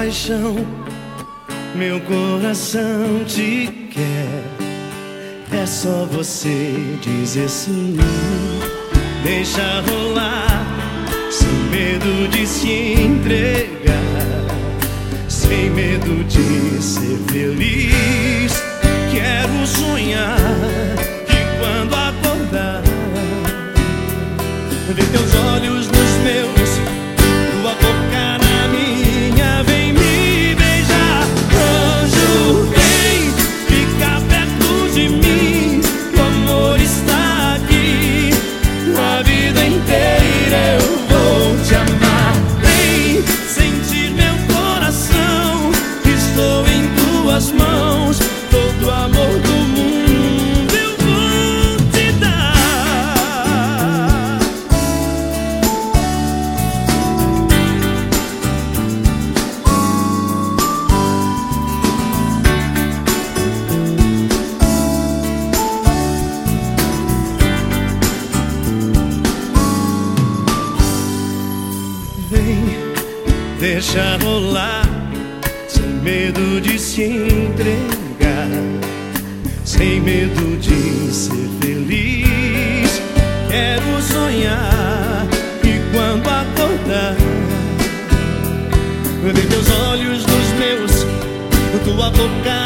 paixão, meu coração te quer. É só você dizer sim, deixa rolar, sem medo de se entregar, sem medo de ser feliz. Quero sonhar que quando acordar, ver teus olhos deixa rolar, sem medo de se entregar, sem medo de ser feliz. Quero sonhar e quando acordar, ver teus olhos nos meus, tua boca